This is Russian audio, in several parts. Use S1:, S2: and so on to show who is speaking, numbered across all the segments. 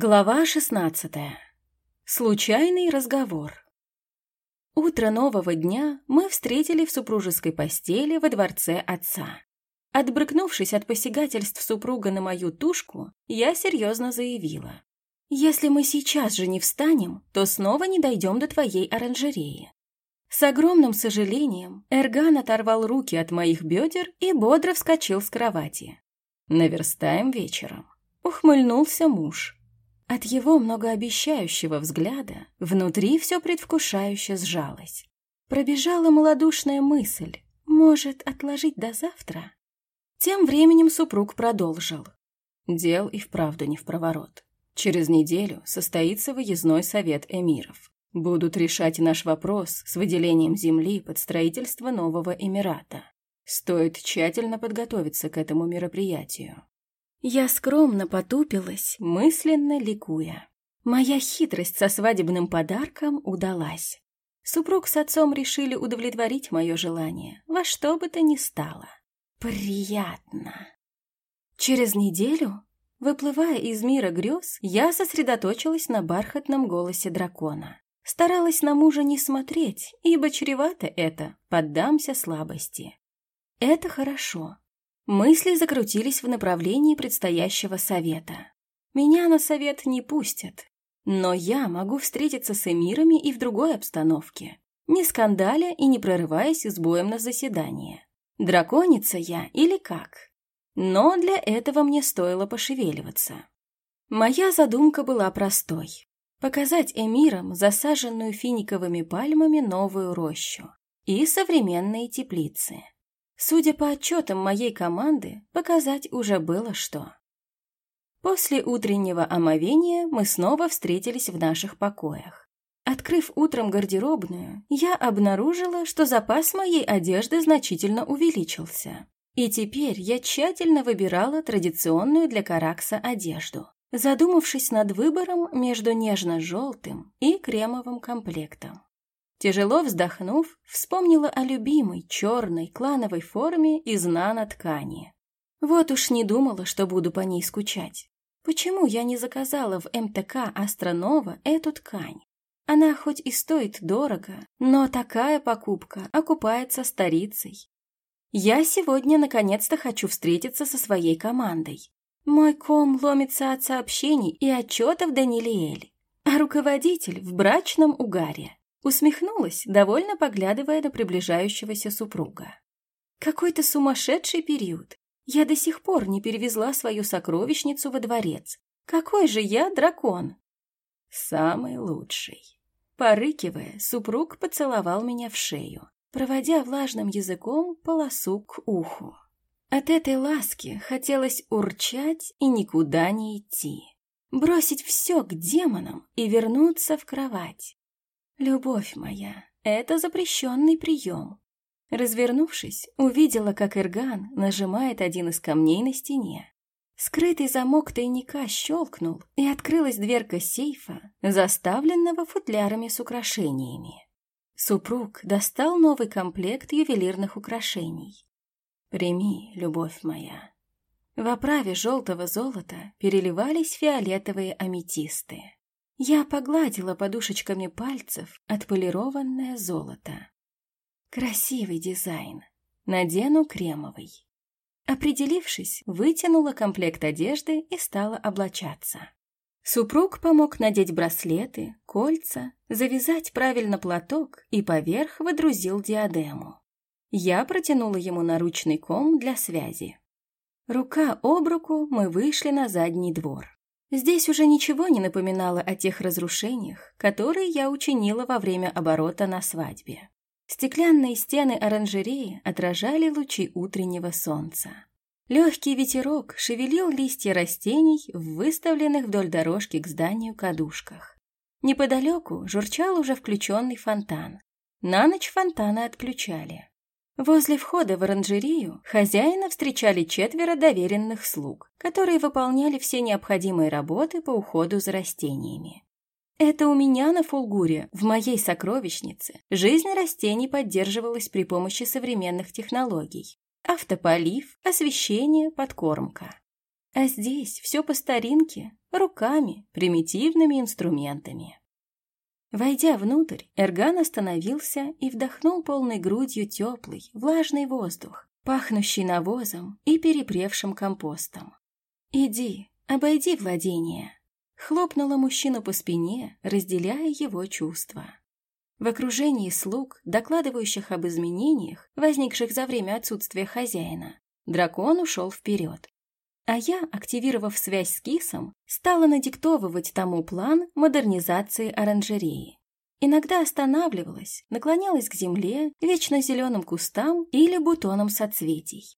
S1: Глава 16. Случайный разговор. Утро нового дня мы встретили в супружеской постели во дворце отца. Отбрыкнувшись от посягательств супруга на мою тушку, я серьезно заявила. «Если мы сейчас же не встанем, то снова не дойдем до твоей оранжереи». С огромным сожалением Эрган оторвал руки от моих бедер и бодро вскочил с кровати. «Наверстаем вечером», — ухмыльнулся муж. От его многообещающего взгляда внутри все предвкушающе сжалось. Пробежала малодушная мысль, может, отложить до завтра? Тем временем супруг продолжил. Дел и вправду не в проворот. Через неделю состоится выездной совет эмиров. Будут решать наш вопрос с выделением земли под строительство нового эмирата. Стоит тщательно подготовиться к этому мероприятию. Я скромно потупилась, мысленно ликуя. Моя хитрость со свадебным подарком удалась. Супруг с отцом решили удовлетворить мое желание, во что бы то ни стало. Приятно. Через неделю, выплывая из мира грез, я сосредоточилась на бархатном голосе дракона. Старалась на мужа не смотреть, ибо чревато это, поддамся слабости. Это хорошо. Мысли закрутились в направлении предстоящего совета. Меня на совет не пустят, но я могу встретиться с эмирами и в другой обстановке, не скандаля и не прорываясь с боем на заседание. Драконица я или как? Но для этого мне стоило пошевеливаться. Моя задумка была простой. Показать эмирам засаженную финиковыми пальмами новую рощу и современные теплицы. Судя по отчетам моей команды, показать уже было что. После утреннего омовения мы снова встретились в наших покоях. Открыв утром гардеробную, я обнаружила, что запас моей одежды значительно увеличился. И теперь я тщательно выбирала традиционную для Каракса одежду, задумавшись над выбором между нежно-желтым и кремовым комплектом. Тяжело вздохнув, вспомнила о любимой черной клановой форме из нано-ткани. Вот уж не думала, что буду по ней скучать. Почему я не заказала в МТК Астронова эту ткань? Она хоть и стоит дорого, но такая покупка окупается старицей. Я сегодня наконец-то хочу встретиться со своей командой. Мой ком ломится от сообщений и отчетов Данилиэль, а руководитель в брачном угаре. Усмехнулась, довольно поглядывая на приближающегося супруга. Какой-то сумасшедший период. Я до сих пор не перевезла свою сокровищницу во дворец. Какой же я дракон? Самый лучший. Порыкивая, супруг поцеловал меня в шею, проводя влажным языком полосу к уху. От этой ласки хотелось урчать и никуда не идти. Бросить все к демонам и вернуться в кровать. «Любовь моя, это запрещенный прием». Развернувшись, увидела, как Ирган нажимает один из камней на стене. Скрытый замок тайника щелкнул, и открылась дверка сейфа, заставленного футлярами с украшениями. Супруг достал новый комплект ювелирных украшений. «Прими, любовь моя». В оправе желтого золота переливались фиолетовые аметисты. Я погладила подушечками пальцев отполированное золото. Красивый дизайн. Надену кремовый. Определившись, вытянула комплект одежды и стала облачаться. Супруг помог надеть браслеты, кольца, завязать правильно платок и поверх выдрузил диадему. Я протянула ему наручный ком для связи. Рука об руку мы вышли на задний двор. Здесь уже ничего не напоминало о тех разрушениях, которые я учинила во время оборота на свадьбе. Стеклянные стены оранжереи отражали лучи утреннего солнца. Легкий ветерок шевелил листья растений в выставленных вдоль дорожки к зданию кадушках. Неподалеку журчал уже включенный фонтан. На ночь фонтаны отключали. Возле входа в оранжерею хозяина встречали четверо доверенных слуг, которые выполняли все необходимые работы по уходу за растениями. Это у меня на Фулгуре, в моей сокровищнице, жизнь растений поддерживалась при помощи современных технологий. Автополив, освещение, подкормка. А здесь все по старинке, руками, примитивными инструментами. Войдя внутрь, Эрган остановился и вдохнул полной грудью теплый, влажный воздух, пахнущий навозом и перепревшим компостом. «Иди, обойди владение», — хлопнула мужчину по спине, разделяя его чувства. В окружении слуг, докладывающих об изменениях, возникших за время отсутствия хозяина, дракон ушел вперед. А я, активировав связь с кисом, стала надиктовывать тому план модернизации оранжереи. Иногда останавливалась, наклонялась к земле, вечно зеленым кустам или бутонам соцветий.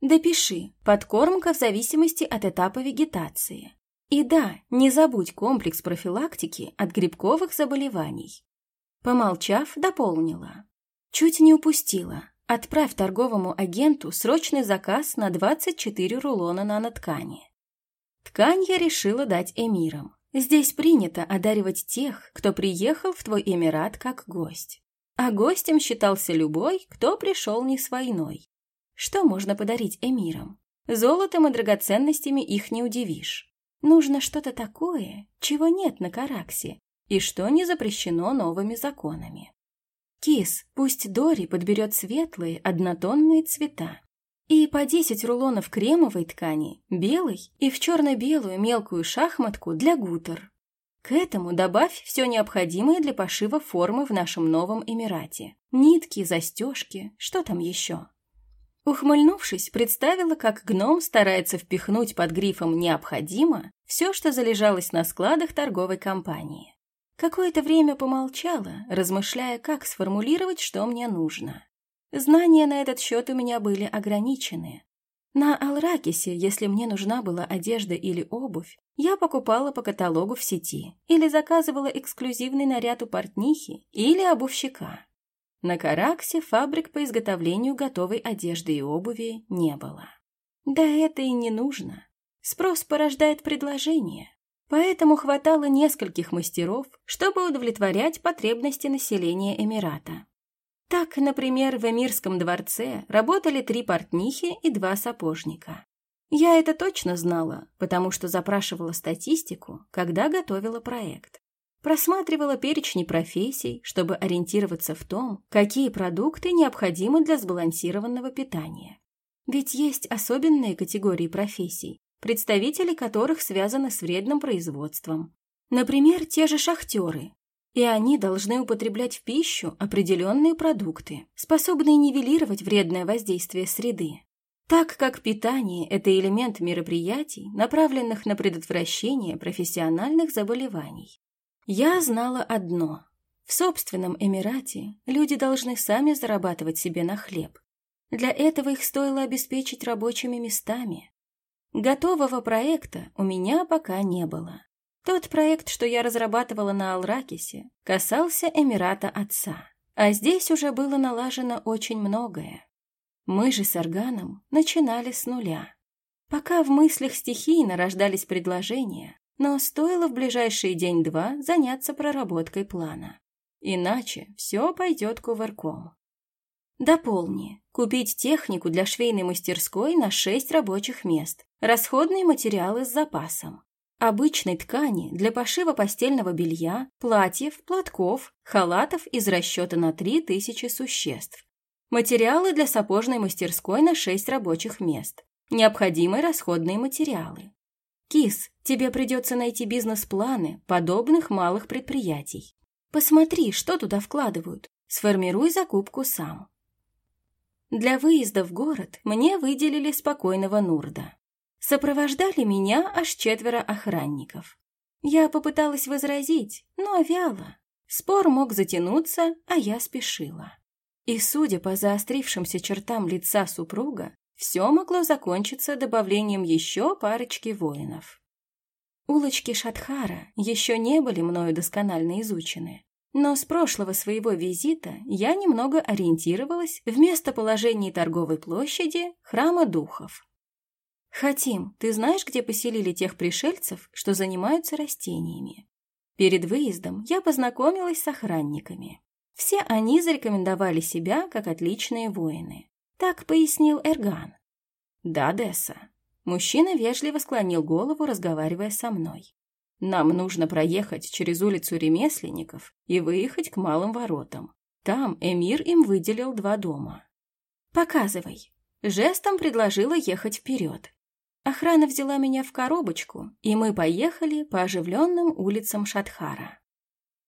S1: Допиши, подкормка в зависимости от этапа вегетации. И да, не забудь комплекс профилактики от грибковых заболеваний. Помолчав, дополнила. Чуть не упустила. Отправь торговому агенту срочный заказ на 24 рулона наноткани. Ткань я решила дать эмирам. Здесь принято одаривать тех, кто приехал в твой эмират как гость. А гостем считался любой, кто пришел не с войной. Что можно подарить эмирам? Золотом и драгоценностями их не удивишь. Нужно что-то такое, чего нет на Караксе, и что не запрещено новыми законами. Кис, пусть Дори подберет светлые однотонные цвета. И по 10 рулонов кремовой ткани, белой и в черно-белую мелкую шахматку для гутер. К этому добавь все необходимое для пошива формы в нашем новом Эмирате. Нитки, застежки, что там еще. Ухмыльнувшись, представила, как гном старается впихнуть под грифом «необходимо» все, что залежалось на складах торговой компании. Какое-то время помолчала, размышляя, как сформулировать, что мне нужно. Знания на этот счет у меня были ограничены. На Алракисе, если мне нужна была одежда или обувь, я покупала по каталогу в сети или заказывала эксклюзивный наряд у портнихи или обувщика. На Караксе фабрик по изготовлению готовой одежды и обуви не было. Да это и не нужно. Спрос порождает предложение. Поэтому хватало нескольких мастеров, чтобы удовлетворять потребности населения Эмирата. Так, например, в Эмирском дворце работали три портнихи и два сапожника. Я это точно знала, потому что запрашивала статистику, когда готовила проект. Просматривала перечни профессий, чтобы ориентироваться в том, какие продукты необходимы для сбалансированного питания. Ведь есть особенные категории профессий, представители которых связаны с вредным производством. Например, те же шахтеры. И они должны употреблять в пищу определенные продукты, способные нивелировать вредное воздействие среды. Так как питание – это элемент мероприятий, направленных на предотвращение профессиональных заболеваний. Я знала одно. В собственном Эмирате люди должны сами зарабатывать себе на хлеб. Для этого их стоило обеспечить рабочими местами, Готового проекта у меня пока не было. Тот проект, что я разрабатывала на Алракисе, касался Эмирата Отца. А здесь уже было налажено очень многое. Мы же с Органом начинали с нуля. Пока в мыслях стихийно рождались предложения, но стоило в ближайший день-два заняться проработкой плана. Иначе все пойдет кувырком. Дополни. Купить технику для швейной мастерской на 6 рабочих мест. Расходные материалы с запасом. Обычной ткани для пошива постельного белья, платьев, платков, халатов из расчета на 3000 существ. Материалы для сапожной мастерской на 6 рабочих мест. Необходимые расходные материалы. Кис, тебе придется найти бизнес-планы подобных малых предприятий. Посмотри, что туда вкладывают. Сформируй закупку сам. Для выезда в город мне выделили спокойного Нурда. Сопровождали меня аж четверо охранников. Я попыталась возразить, но вяло. Спор мог затянуться, а я спешила. И, судя по заострившимся чертам лица супруга, все могло закончиться добавлением еще парочки воинов. Улочки Шатхара еще не были мною досконально изучены, но с прошлого своего визита я немного ориентировалась в местоположении торговой площади храма духов. «Хатим, ты знаешь, где поселили тех пришельцев, что занимаются растениями?» Перед выездом я познакомилась с охранниками. Все они зарекомендовали себя как отличные воины. Так пояснил Эрган. «Да, Десса. Мужчина вежливо склонил голову, разговаривая со мной. «Нам нужно проехать через улицу ремесленников и выехать к малым воротам. Там Эмир им выделил два дома». «Показывай». Жестом предложила ехать вперед. Охрана взяла меня в коробочку, и мы поехали по оживленным улицам Шатхара.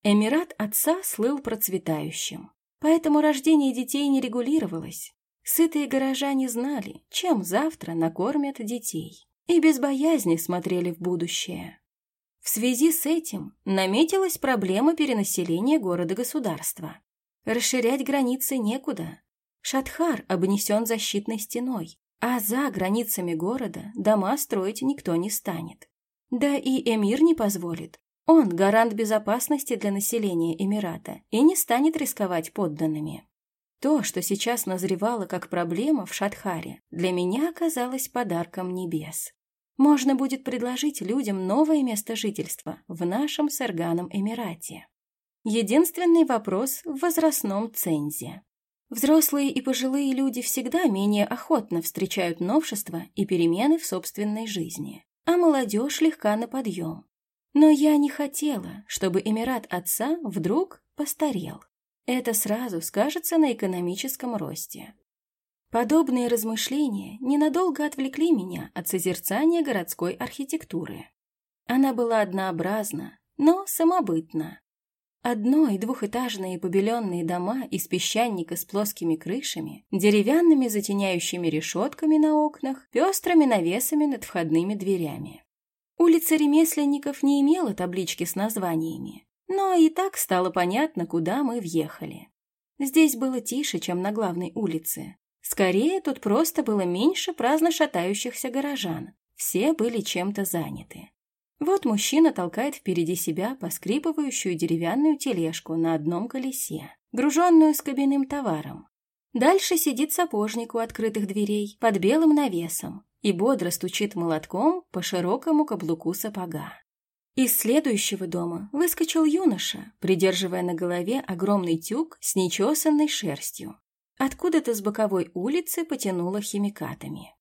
S1: Эмират отца слыл процветающим, поэтому рождение детей не регулировалось. Сытые горожане знали, чем завтра накормят детей, и без боязни смотрели в будущее. В связи с этим наметилась проблема перенаселения города-государства. Расширять границы некуда. Шатхар обнесен защитной стеной, а за границами города дома строить никто не станет. Да и эмир не позволит. Он гарант безопасности для населения Эмирата и не станет рисковать подданными. То, что сейчас назревало как проблема в Шатхаре, для меня оказалось подарком небес. Можно будет предложить людям новое место жительства в нашем с Эрганом Эмирате. Единственный вопрос в возрастном цензе. Взрослые и пожилые люди всегда менее охотно встречают новшества и перемены в собственной жизни, а молодежь легка на подъем. Но я не хотела, чтобы Эмират отца вдруг постарел. Это сразу скажется на экономическом росте. Подобные размышления ненадолго отвлекли меня от созерцания городской архитектуры. Она была однообразна, но самобытна, Одно- и двухэтажные побеленные дома из песчаника с плоскими крышами, деревянными затеняющими решетками на окнах, пестрыми навесами над входными дверями. Улица ремесленников не имела таблички с названиями, но и так стало понятно, куда мы въехали. Здесь было тише, чем на главной улице. Скорее, тут просто было меньше праздно шатающихся горожан. Все были чем-то заняты. Вот мужчина толкает впереди себя поскрипывающую деревянную тележку на одном колесе, груженную с товаром. Дальше сидит сапожник у открытых дверей под белым навесом и бодро стучит молотком по широкому каблуку сапога. Из следующего дома выскочил юноша, придерживая на голове огромный тюк с нечесанной шерстью. Откуда-то с боковой улицы потянуло химикатами.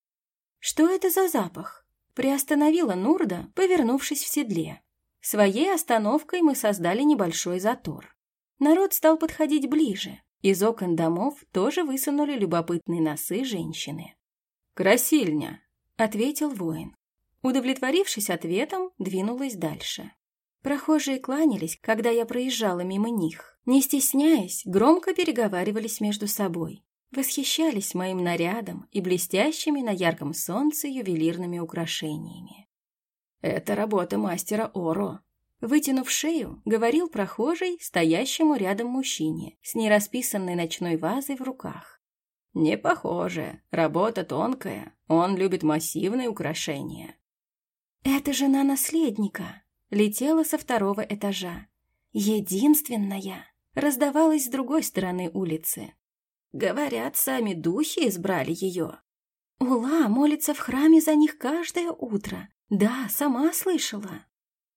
S1: Что это за запах? Приостановила Нурда, повернувшись в седле. Своей остановкой мы создали небольшой затор. Народ стал подходить ближе. Из окон домов тоже высунули любопытные носы женщины. «Красильня», — ответил воин. Удовлетворившись ответом, двинулась дальше. Прохожие кланялись, когда я проезжала мимо них. Не стесняясь, громко переговаривались между собой восхищались моим нарядом и блестящими на ярком солнце ювелирными украшениями. «Это работа мастера Оро», Вытянув шею, говорил прохожий, стоящему рядом мужчине, с нерасписанной ночной вазой в руках. «Не похоже. Работа тонкая. Он любит массивные украшения». «Это жена наследника», летела со второго этажа. Единственная раздавалась с другой стороны улицы. Говорят, сами духи избрали ее. Ула молится в храме за них каждое утро. Да, сама слышала.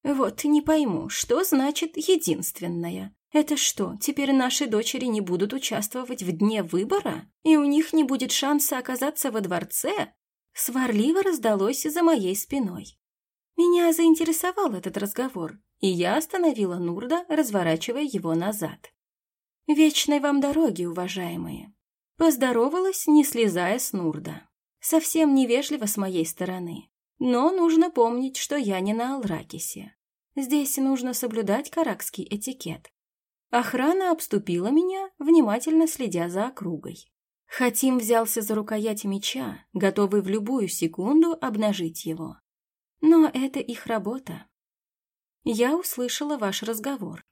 S1: Вот не пойму, что значит «единственная». Это что, теперь наши дочери не будут участвовать в дне выбора? И у них не будет шанса оказаться во дворце? Сварливо раздалось за моей спиной. Меня заинтересовал этот разговор, и я остановила Нурда, разворачивая его назад. «Вечной вам дороги, уважаемые!» Поздоровалась, не слезая с Нурда. Совсем невежливо с моей стороны. Но нужно помнить, что я не на Алракисе. Здесь нужно соблюдать каракский этикет. Охрана обступила меня, внимательно следя за округой. Хатим взялся за рукоять меча, готовый в любую секунду обнажить его. Но это их работа. Я услышала ваш разговор.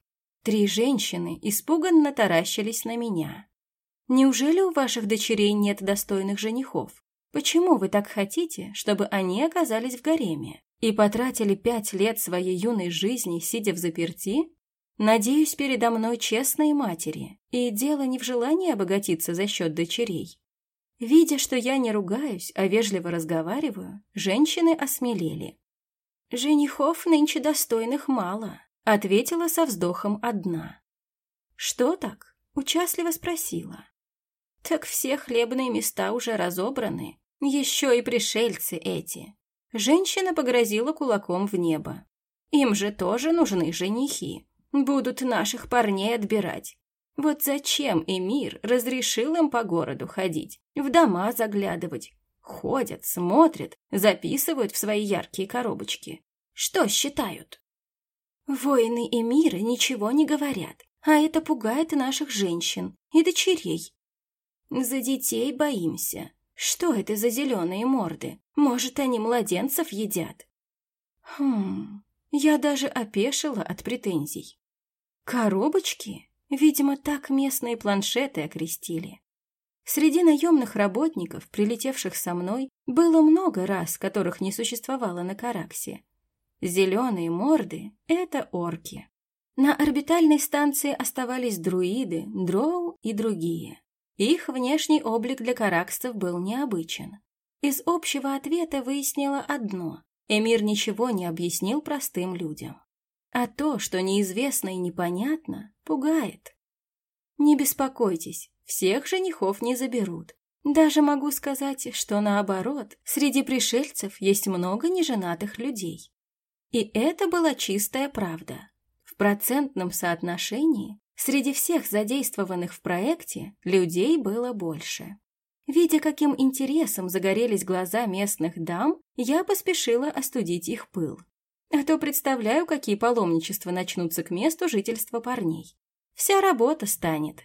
S1: Три женщины испуганно таращились на меня. Неужели у ваших дочерей нет достойных женихов? Почему вы так хотите, чтобы они оказались в гареме и потратили пять лет своей юной жизни, сидя в заперти? Надеюсь, передо мной честные матери, и дело не в желании обогатиться за счет дочерей. Видя, что я не ругаюсь, а вежливо разговариваю, женщины осмелели. «Женихов нынче достойных мало», — ответила со вздохом одна. «Что так?» — участливо спросила. «Так все хлебные места уже разобраны. Еще и пришельцы эти. Женщина погрозила кулаком в небо. Им же тоже нужны женихи. Будут наших парней отбирать. Вот зачем Эмир разрешил им по городу ходить, в дома заглядывать? Ходят, смотрят, записывают в свои яркие коробочки. Что считают? Воины Эмира ничего не говорят, а это пугает наших женщин и дочерей. За детей боимся. Что это за зеленые морды? Может, они младенцев едят? Хм, я даже опешила от претензий. Коробочки? Видимо, так местные планшеты окрестили. Среди наемных работников, прилетевших со мной, было много рас, которых не существовало на Караксе. Зеленые морды — это орки. На орбитальной станции оставались друиды, дроу и другие. Их внешний облик для караксов был необычен. Из общего ответа выяснила одно — Эмир ничего не объяснил простым людям. А то, что неизвестно и непонятно, пугает. Не беспокойтесь, всех женихов не заберут. Даже могу сказать, что наоборот, среди пришельцев есть много неженатых людей. И это была чистая правда. В процентном соотношении среди всех задействованных в проекте людей было больше. Видя, каким интересом загорелись глаза местных дам, я поспешила остудить их пыл. А то представляю, какие паломничества начнутся к месту жительства парней. Вся работа станет.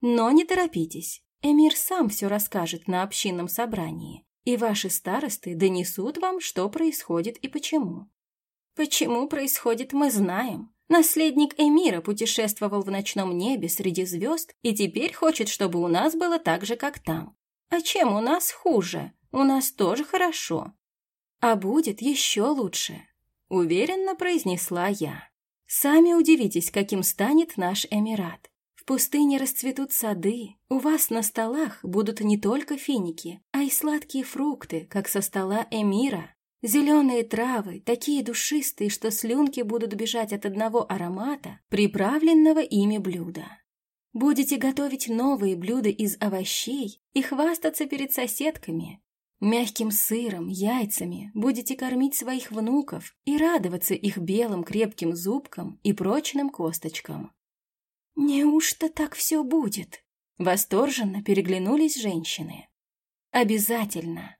S1: Но не торопитесь. Эмир сам все расскажет на общинном собрании, и ваши старосты донесут вам, что происходит и почему. Почему происходит, мы знаем. Наследник Эмира путешествовал в ночном небе среди звезд и теперь хочет, чтобы у нас было так же, как там. А чем у нас хуже? У нас тоже хорошо. А будет еще лучше. — уверенно произнесла я. «Сами удивитесь, каким станет наш Эмират. В пустыне расцветут сады, у вас на столах будут не только финики, а и сладкие фрукты, как со стола Эмира. Зеленые травы, такие душистые, что слюнки будут бежать от одного аромата, приправленного ими блюда. Будете готовить новые блюда из овощей и хвастаться перед соседками, Мягким сыром, яйцами будете кормить своих внуков и радоваться их белым крепким зубкам и прочным косточкам. «Неужто так все будет?» Восторженно переглянулись женщины. «Обязательно!»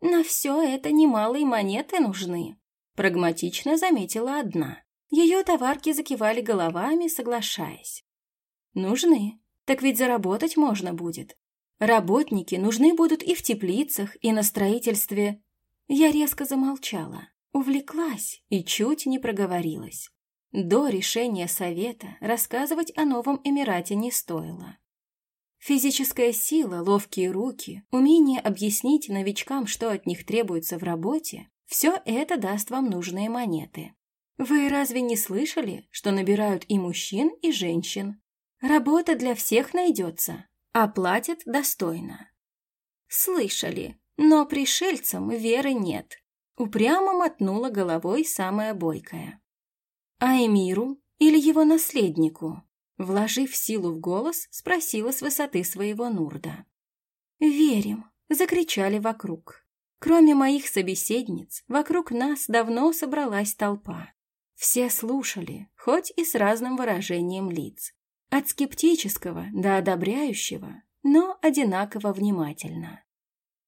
S1: «На все это немалые монеты нужны», прагматично заметила одна. Ее товарки закивали головами, соглашаясь. «Нужны. Так ведь заработать можно будет. Работники нужны будут и в теплицах, и на строительстве. Я резко замолчала, увлеклась и чуть не проговорилась. До решения совета рассказывать о новом Эмирате не стоило. Физическая сила, ловкие руки, умение объяснить новичкам, что от них требуется в работе, все это даст вам нужные монеты. Вы разве не слышали, что набирают и мужчин, и женщин? Работа для всех найдется, а платят достойно. Слышали, но пришельцам веры нет. Упрямо мотнула головой самая бойкая. А Эмиру или его наследнику? Вложив силу в голос, спросила с высоты своего Нурда. «Верим!» — закричали вокруг. Кроме моих собеседниц, вокруг нас давно собралась толпа. Все слушали, хоть и с разным выражением лиц. От скептического до одобряющего, но одинаково внимательно.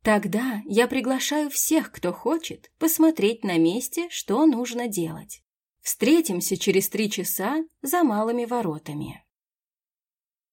S1: Тогда я приглашаю всех, кто хочет, посмотреть на месте, что нужно делать. Встретимся через три часа за малыми воротами.